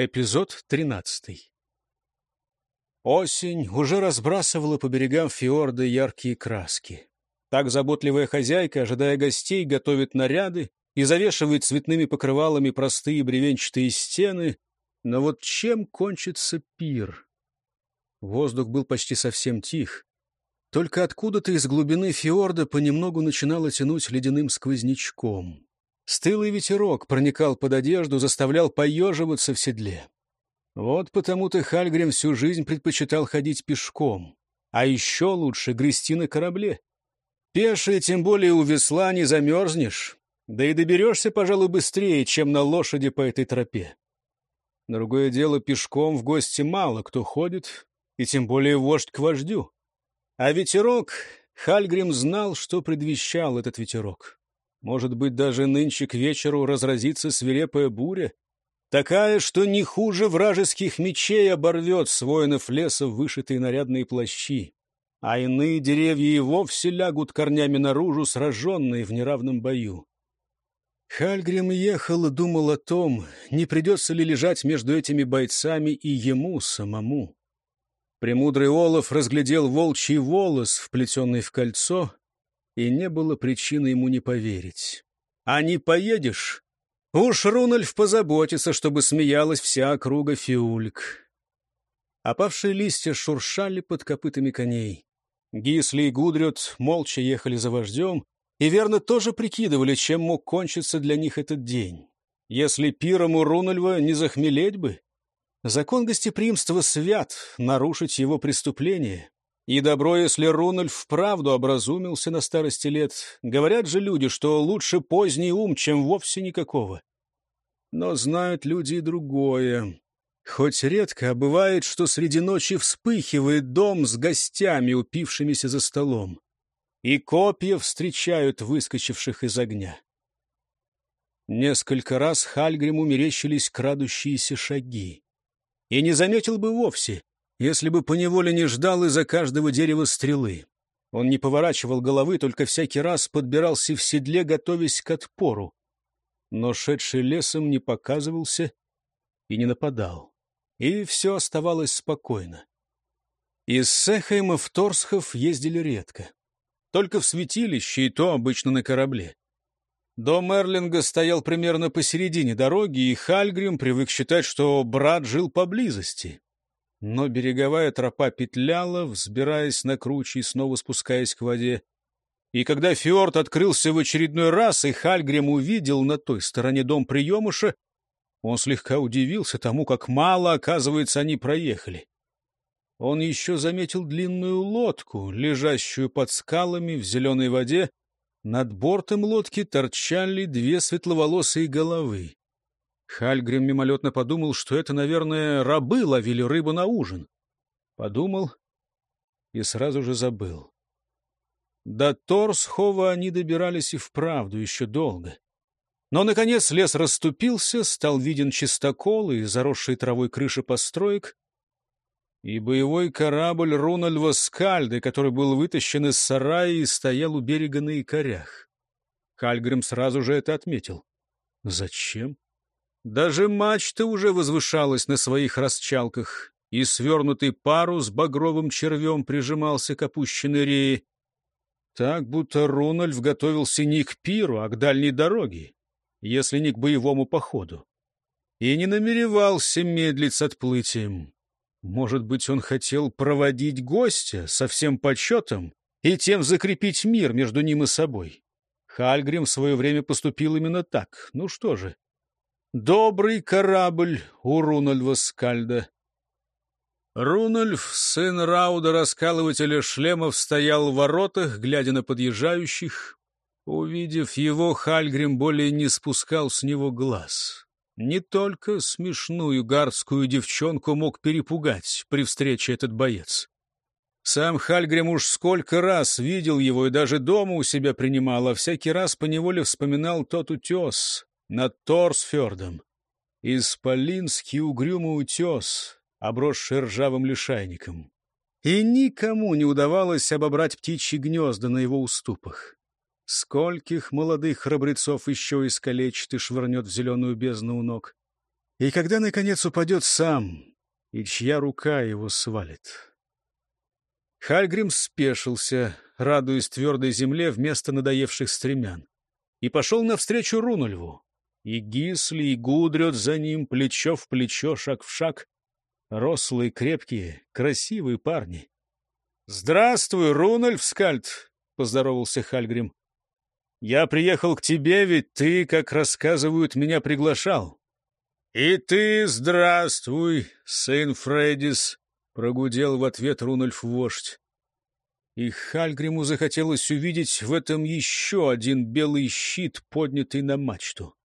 Эпизод 13. Осень уже разбрасывала по берегам фьорда яркие краски. Так заботливая хозяйка, ожидая гостей, готовит наряды и завешивает цветными покрывалами простые бревенчатые стены. Но вот чем кончится пир? Воздух был почти совсем тих. Только откуда-то из глубины фьорда понемногу начинало тянуть ледяным сквознячком. Стылый ветерок проникал под одежду, заставлял поеживаться в седле. Вот потому-то Хальгрим всю жизнь предпочитал ходить пешком, а еще лучше грести на корабле. Пешее, тем более у весла, не замерзнешь, да и доберешься, пожалуй, быстрее, чем на лошади по этой тропе. Другое дело, пешком в гости мало кто ходит, и тем более вождь к вождю. А ветерок... Хальгрим знал, что предвещал этот ветерок. Может быть, даже нынче к вечеру разразится свирепая буря, такая, что не хуже вражеских мечей оборвет с воинов леса вышитые нарядные плащи, а иные деревья и вовсе лягут корнями наружу, сраженные в неравном бою. Хальгрим ехал и думал о том, не придется ли лежать между этими бойцами и ему самому. Премудрый Олаф разглядел волчий волос, вплетенный в кольцо, и не было причины ему не поверить. «А не поедешь?» Уж Рунольф позаботится, чтобы смеялась вся округа Фиульк. Опавшие листья шуршали под копытами коней. Гисли и Гудрют молча ехали за вождем и верно тоже прикидывали, чем мог кончиться для них этот день. Если пиром у Рунольва не захмелеть бы. Закон гостеприимства свят, нарушить его преступление. И добро, если Рунольф вправду образумился на старости лет. Говорят же люди, что лучше поздний ум, чем вовсе никакого. Но знают люди и другое. Хоть редко, а бывает, что среди ночи вспыхивает дом с гостями, упившимися за столом. И копья встречают выскочивших из огня. Несколько раз Хальгриму мерещились крадущиеся шаги. И не заметил бы вовсе, если бы поневоле не ждал из-за каждого дерева стрелы. Он не поворачивал головы, только всякий раз подбирался в седле, готовясь к отпору. Но шедший лесом не показывался и не нападал. И все оставалось спокойно. Из Сехайма в Торсхов ездили редко. Только в святилище, и то обычно на корабле. Дом Эрлинга стоял примерно посередине дороги, и Хальгрим привык считать, что брат жил поблизости. Но береговая тропа петляла, взбираясь на круче и снова спускаясь к воде. И когда фьорд открылся в очередной раз, и Хальгрим увидел на той стороне дом приемыша, он слегка удивился тому, как мало, оказывается, они проехали. Он еще заметил длинную лодку, лежащую под скалами в зеленой воде. Над бортом лодки торчали две светловолосые головы. Хальгрим мимолетно подумал, что это, наверное, рабы ловили рыбу на ужин. Подумал и сразу же забыл. До Торсхова они добирались и вправду еще долго. Но, наконец, лес расступился, стал виден чистокол и заросшие травой крыши построек, и боевой корабль Рунальва Скальды, который был вытащен из сарая и стоял у берега на якорях. Хальгрим сразу же это отметил. Зачем? Даже мачта уже возвышалась на своих расчалках, и свернутый парус багровым червем прижимался к опущенной рее. Так, будто Рунальф готовился не к пиру, а к дальней дороге, если не к боевому походу. И не намеревался медлить с отплытием. Может быть, он хотел проводить гостя со всем почетом и тем закрепить мир между ним и собой. Хальгрим в свое время поступил именно так. Ну что же, Добрый корабль у Рунольва Скальда. Рунольф, сын Рауда, раскалывателя шлемов, стоял в воротах, глядя на подъезжающих. Увидев его, Хальгрим более не спускал с него глаз. Не только смешную гардскую девчонку мог перепугать при встрече этот боец. Сам Хальгрим уж сколько раз видел его и даже дома у себя принимал, а всякий раз поневоле вспоминал тот утес, над Торсфердом. Исполинский угрюмый утес, обросший ржавым лишайником. И никому не удавалось обобрать птичьи гнезда на его уступах. Скольких молодых храбрецов еще искалечит и швырнет в зеленую бездну у ног. И когда, наконец, упадет сам, и чья рука его свалит? Хальгрим спешился, радуясь твердой земле вместо надоевших стремян, и пошел навстречу Рунульву. И Гисли, и Гудрет за ним, плечо в плечо, шаг в шаг. Рослые, крепкие, красивые парни. — Здравствуй, Рунальф Скальд! — поздоровался Хальгрим. — Я приехал к тебе, ведь ты, как рассказывают, меня приглашал. — И ты здравствуй, сын Фредис! — прогудел в ответ Рунальф вождь. И Хальгриму захотелось увидеть в этом еще один белый щит, поднятый на мачту.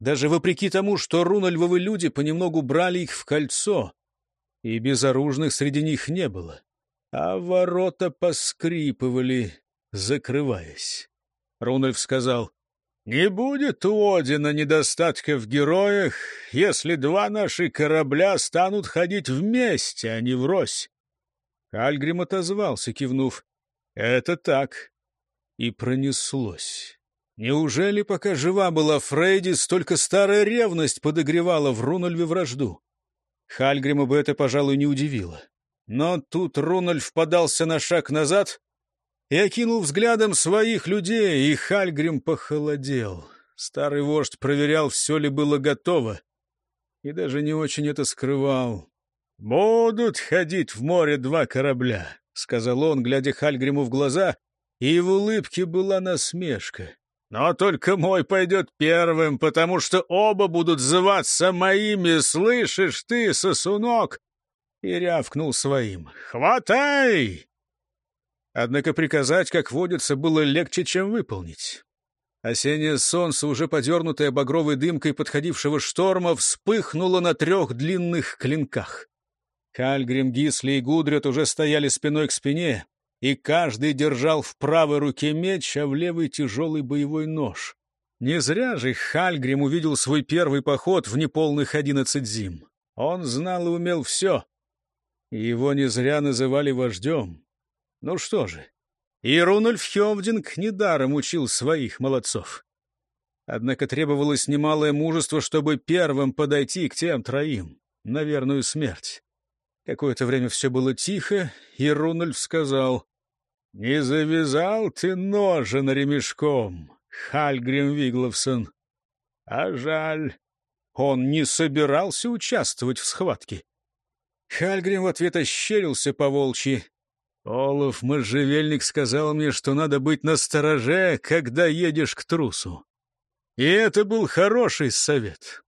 Даже вопреки тому, что рунальвовы люди понемногу брали их в кольцо, и безоружных среди них не было, а ворота поскрипывали, закрываясь. Рунальф сказал, «Не будет у Одина недостатка в героях, если два наши корабля станут ходить вместе, а не врозь. Альгрим отозвался, кивнув. «Это так». И пронеслось. Неужели, пока жива была Фрейди, столько старая ревность подогревала в Рунольве вражду? Хальгрима бы это, пожалуй, не удивило. Но тут Рунольф подался на шаг назад и окинул взглядом своих людей, и Хальгрим похолодел. Старый вождь проверял, все ли было готово, и даже не очень это скрывал. «Будут ходить в море два корабля», — сказал он, глядя Хальгриму в глаза, и в улыбке была насмешка. «Но только мой пойдет первым, потому что оба будут зваться моими, слышишь ты, сосунок?» И рявкнул своим. «Хватай!» Однако приказать, как водится, было легче, чем выполнить. Осеннее солнце, уже подернутое багровой дымкой подходившего шторма, вспыхнуло на трех длинных клинках. Хальгрим, Гисли и Гудрет уже стояли спиной к спине, и каждый держал в правой руке меч, а в левой тяжелый боевой нож. Не зря же Хальгрим увидел свой первый поход в неполных одиннадцать зим. Он знал и умел все. Его не зря называли вождем. Ну что же, и Рунольф Хевдинг недаром учил своих молодцов. Однако требовалось немалое мужество, чтобы первым подойти к тем троим на верную смерть. Какое-то время все было тихо, и Рунольф сказал, «Не завязал ты ножен ремешком, Хальгрим Вигловсон. А жаль, он не собирался участвовать в схватке». Хальгрим в ответ ощерился по волчьи. «Олаф Можжевельник сказал мне, что надо быть настороже, когда едешь к трусу. И это был хороший совет.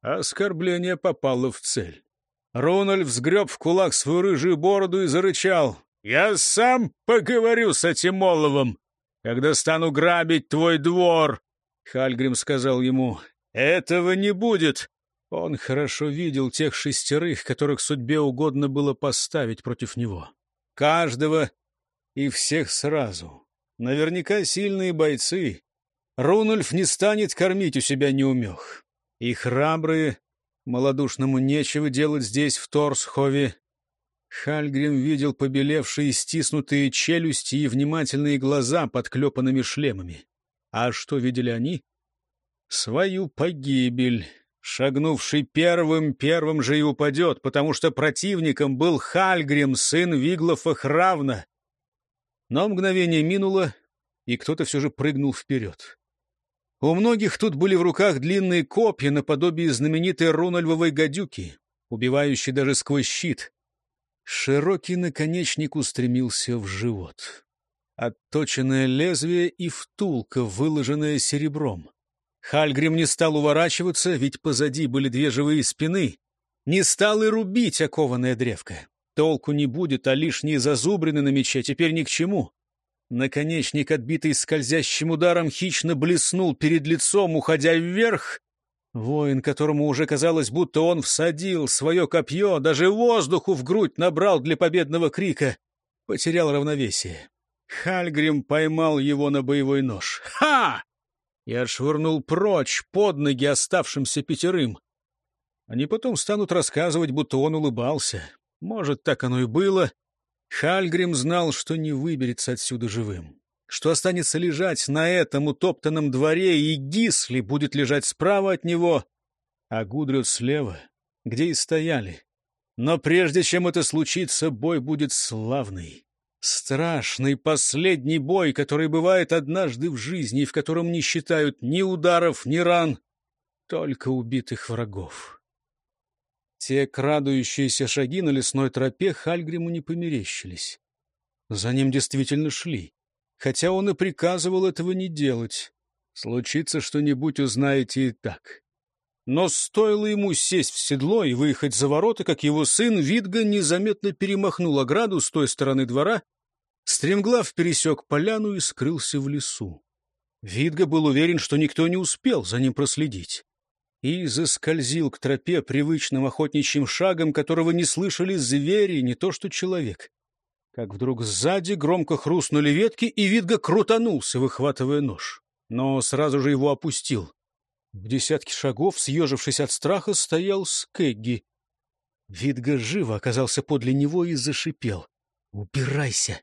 Оскорбление попало в цель. Рональд взгреб в кулак свою рыжую бороду и зарычал. «Я сам поговорю с этим Оловом, когда стану грабить твой двор!» Хальгрим сказал ему. «Этого не будет!» Он хорошо видел тех шестерых, которых судьбе угодно было поставить против него. Каждого и всех сразу. Наверняка сильные бойцы. Рунульф не станет кормить у себя неумех. И храбрые Молодушному нечего делать здесь, в Торсхове. Хальгрим видел побелевшие стиснутые челюсти и внимательные глаза под клепанными шлемами. А что видели они? Свою погибель. Шагнувший первым, первым же и упадет, потому что противником был Хальгрим, сын Виглофа Хравна. Но мгновение минуло, и кто-то все же прыгнул вперед. У многих тут были в руках длинные копья наподобие знаменитой рунольвовой гадюки, убивающей даже сквозь щит. Широкий наконечник устремился в живот. Отточенное лезвие и втулка, выложенная серебром. Хальгрим не стал уворачиваться, ведь позади были две живые спины. Не стал и рубить окованное древко. Толку не будет, а лишние зазубрины на мече теперь ни к чему. Наконечник, отбитый скользящим ударом, хищно блеснул перед лицом, уходя вверх. Воин, которому уже казалось, будто он всадил свое копье, даже воздуху в грудь набрал для победного крика, потерял равновесие. Хальгрим поймал его на боевой нож. «Ха!» и отшвырнул прочь под ноги оставшимся пятерым. Они потом станут рассказывать, будто он улыбался. Может, так оно и было. Хальгрим знал, что не выберется отсюда живым, что останется лежать на этом утоптанном дворе, и Гисли будет лежать справа от него, а Гудрют слева, где и стояли. Но прежде чем это случится, бой будет славный. Страшный последний бой, который бывает однажды в жизни, в котором не считают ни ударов, ни ран, только убитых врагов. Те крадущиеся шаги на лесной тропе Хальгриму не померещились. За ним действительно шли, хотя он и приказывал этого не делать. Случится что-нибудь, узнаете и так. Но стоило ему сесть в седло и выехать за ворота, как его сын Видга незаметно перемахнул ограду с той стороны двора, стремглав пересек поляну и скрылся в лесу. Видга был уверен, что никто не успел за ним проследить, и заскользил к тропе привычным охотничьим шагом, которого не слышали звери, не то что человек. Как вдруг сзади громко хрустнули ветки, и Видга крутанулся, выхватывая нож, но сразу же его опустил. В десятке шагов, съежившись от страха, стоял Скэгги. Видга живо оказался подле него и зашипел. «Убирайся!»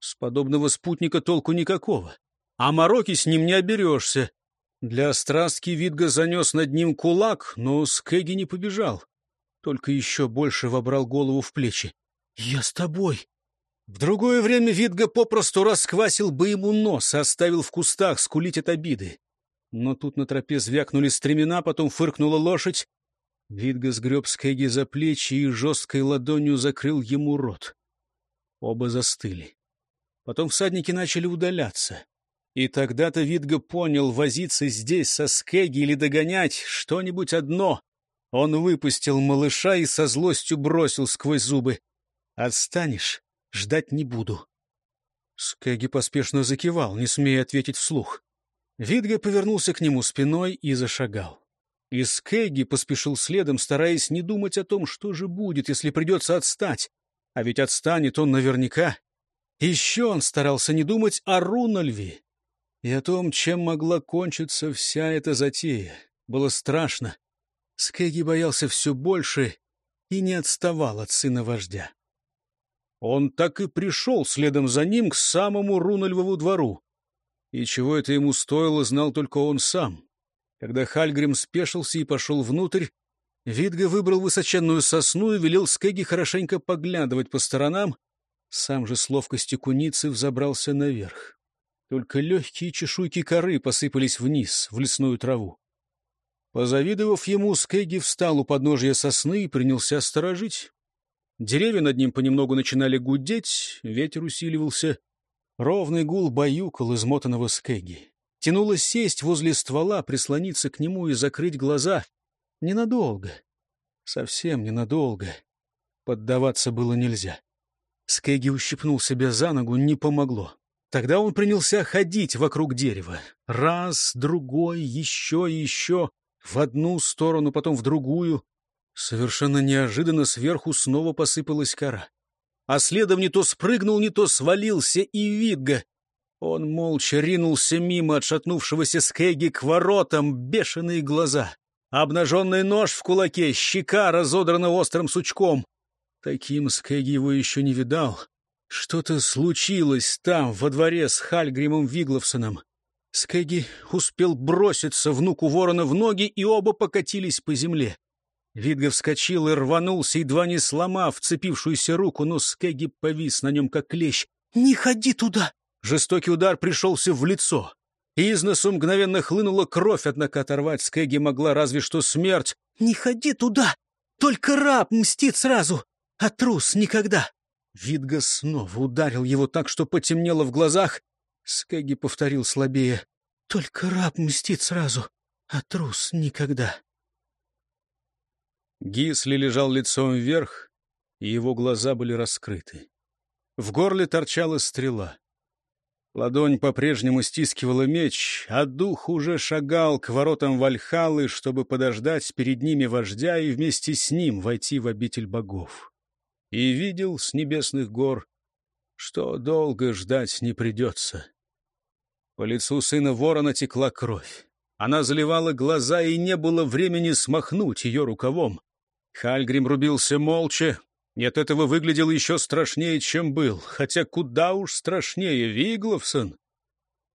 С подобного спутника толку никакого. А мороки с ним не оберешься. Для страстки Видга занес над ним кулак, но Скэгги не побежал. Только еще больше вобрал голову в плечи. «Я с тобой!» В другое время Видга попросту расквасил бы ему нос, оставил в кустах скулить от обиды. Но тут на тропе звякнули стремена, потом фыркнула лошадь. Видга сгреб Скеги за плечи и жесткой ладонью закрыл ему рот. Оба застыли. Потом всадники начали удаляться. И тогда-то Видга понял, возиться здесь со Скеги или догонять что-нибудь одно. Он выпустил малыша и со злостью бросил сквозь зубы. «Отстанешь, ждать не буду». Скеги поспешно закивал, не смея ответить вслух. Видга повернулся к нему спиной и зашагал. И Скэгги поспешил следом, стараясь не думать о том, что же будет, если придется отстать. А ведь отстанет он наверняка. Еще он старался не думать о Рунальве и о том, чем могла кончиться вся эта затея. Было страшно. Скэгги боялся все больше и не отставал от сына вождя. Он так и пришел следом за ним к самому Рунальвову двору. И чего это ему стоило, знал только он сам. Когда Хальгрим спешился и пошел внутрь, Видга выбрал высоченную сосну и велел Скеги хорошенько поглядывать по сторонам, сам же с ловкостью куницы взобрался наверх. Только легкие чешуйки коры посыпались вниз, в лесную траву. Позавидовав ему, Скеги встал у подножья сосны и принялся сторожить. Деревья над ним понемногу начинали гудеть, ветер усиливался. Ровный гул баюкал измотанного Скэгги. Тянуло сесть возле ствола, прислониться к нему и закрыть глаза. Ненадолго. Совсем ненадолго. Поддаваться было нельзя. Скэгги ущипнул себя за ногу, не помогло. Тогда он принялся ходить вокруг дерева. Раз, другой, еще и еще. В одну сторону, потом в другую. Совершенно неожиданно сверху снова посыпалась кора а следом не то спрыгнул, не то свалился и Вигга. Он молча ринулся мимо отшатнувшегося Скеги к воротам, бешеные глаза, обнаженный нож в кулаке, щека разодрана острым сучком. Таким Скеги его еще не видал. Что-то случилось там, во дворе с Хальгримом Вигловсоном. Скеги успел броситься внуку ворона в ноги, и оба покатились по земле. Видга вскочил и рванулся, едва не сломав вцепившуюся руку, но Скеги повис на нем, как клещ. «Не ходи туда!» Жестокий удар пришелся в лицо. Из носу мгновенно хлынула кровь, однако оторвать Скеги могла разве что смерть. «Не ходи туда! Только раб мстит сразу, а трус никогда!» Видга снова ударил его так, что потемнело в глазах. Скеги повторил слабее. «Только раб мстит сразу, а трус никогда!» Гисли лежал лицом вверх, и его глаза были раскрыты. В горле торчала стрела. Ладонь по-прежнему стискивала меч, а дух уже шагал к воротам Вальхалы, чтобы подождать перед ними вождя и вместе с ним войти в обитель богов. И видел с небесных гор, что долго ждать не придется. По лицу сына ворона текла кровь. Она заливала глаза, и не было времени смахнуть ее рукавом. Хальгрим рубился молча. Нет, этого выглядело еще страшнее, чем был, хотя куда уж страшнее Вигловсон.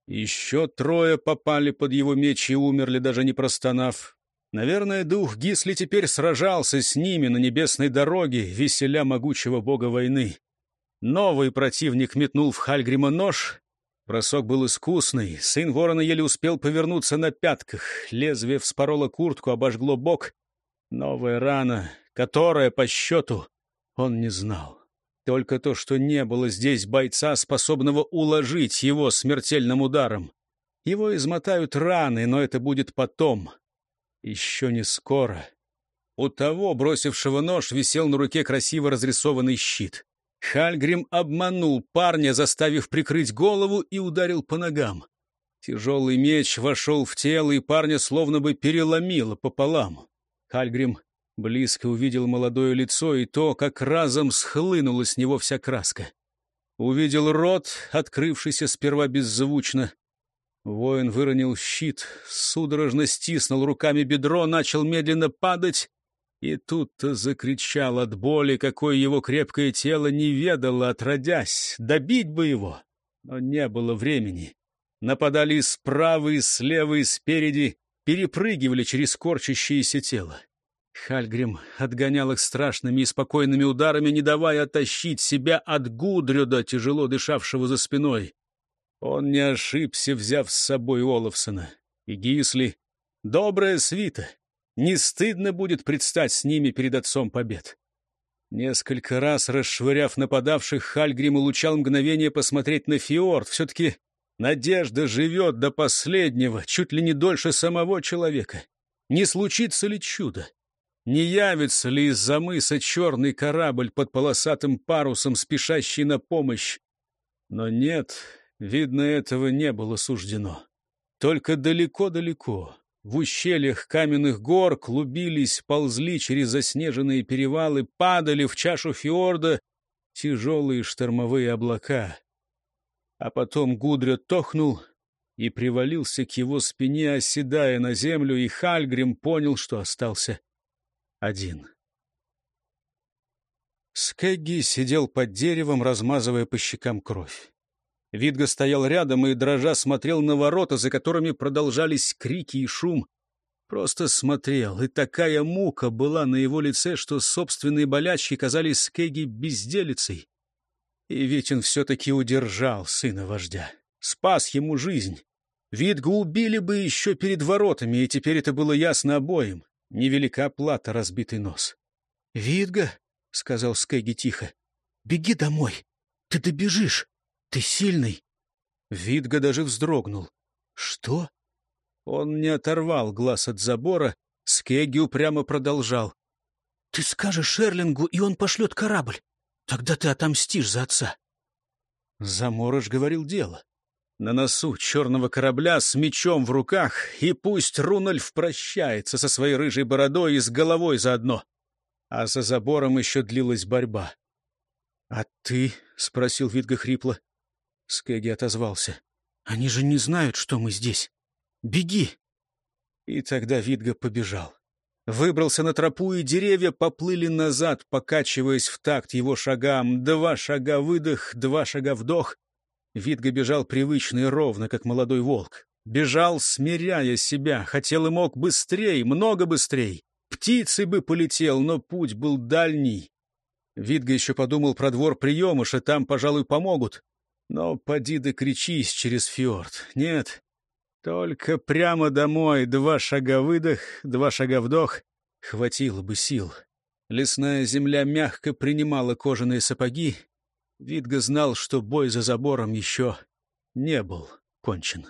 Еще трое попали под его меч и умерли, даже не простонав. Наверное, дух Гисли теперь сражался с ними на небесной дороге, веселя могучего бога войны. Новый противник метнул в Хальгрима нож. Бросок был искусный. Сын ворона еле успел повернуться на пятках. Лезвие вспороло куртку, обожгло бок. Новая рана, которая, по счету, он не знал. Только то, что не было здесь бойца, способного уложить его смертельным ударом. Его измотают раны, но это будет потом. Еще не скоро. У того, бросившего нож, висел на руке красиво разрисованный щит. Хальгрим обманул парня, заставив прикрыть голову, и ударил по ногам. Тяжелый меч вошел в тело, и парня словно бы переломило пополам. Хальгрим близко увидел молодое лицо и то, как разом схлынула с него вся краска. Увидел рот, открывшийся сперва беззвучно, Воин выронил щит, судорожно стиснул руками бедро, начал медленно падать, и тут-то закричал от боли, какое его крепкое тело не ведало, отродясь. Добить бы его, но не было времени. Нападали справа, и слева, и спереди, перепрыгивали через корчащееся тело. Хальгрим отгонял их страшными и спокойными ударами, не давая оттащить себя от Гудрюда, тяжело дышавшего за спиной. Он не ошибся, взяв с собой Олафсона. И Гисли — добрая свита. Не стыдно будет предстать с ними перед отцом побед. Несколько раз расшвыряв нападавших, Хальгрим улучал мгновение посмотреть на фьорд. Все-таки надежда живет до последнего, чуть ли не дольше самого человека. Не случится ли чудо? Не явится ли из-за мыса черный корабль под полосатым парусом, спешащий на помощь? Но нет, Видно, этого не было суждено. Только далеко-далеко, в ущельях каменных гор, клубились, ползли через заснеженные перевалы, падали в чашу фьорда тяжелые штормовые облака. А потом Гудря тохнул и привалился к его спине, оседая на землю, и Хальгрим понял, что остался один. Скэгги сидел под деревом, размазывая по щекам кровь. Видга стоял рядом и, дрожа, смотрел на ворота, за которыми продолжались крики и шум. Просто смотрел, и такая мука была на его лице, что собственные болячки казались Скеги безделицей. И он все-таки удержал сына вождя, спас ему жизнь. Видга убили бы еще перед воротами, и теперь это было ясно обоим. Невелика плата разбитый нос. — Видга, — сказал Скеги тихо, — беги домой. Ты добежишь. Ты сильный. Видга даже вздрогнул. Что? Он не оторвал глаз от забора. Скегги упрямо продолжал. Ты скажешь Шерлингу, и он пошлет корабль. Тогда ты отомстишь за отца. Заморож говорил дело. На носу черного корабля с мечом в руках, и пусть Рунальф прощается со своей рыжей бородой и с головой заодно. А за забором еще длилась борьба. — А ты? — спросил Видга хрипло. Скеги отозвался. «Они же не знают, что мы здесь. Беги!» И тогда Видга побежал. Выбрался на тропу, и деревья поплыли назад, покачиваясь в такт его шагам. Два шага выдох, два шага вдох. Видга бежал привычно и ровно, как молодой волк. Бежал, смиряя себя, хотел и мог быстрее, много быстрее. Птицей бы полетел, но путь был дальний. Видга еще подумал про двор приемыша, там, пожалуй, помогут. Но поди да кричись через фьорд. Нет, только прямо домой два шага выдох, два шага вдох. Хватило бы сил. Лесная земля мягко принимала кожаные сапоги. Видга знал, что бой за забором еще не был кончен.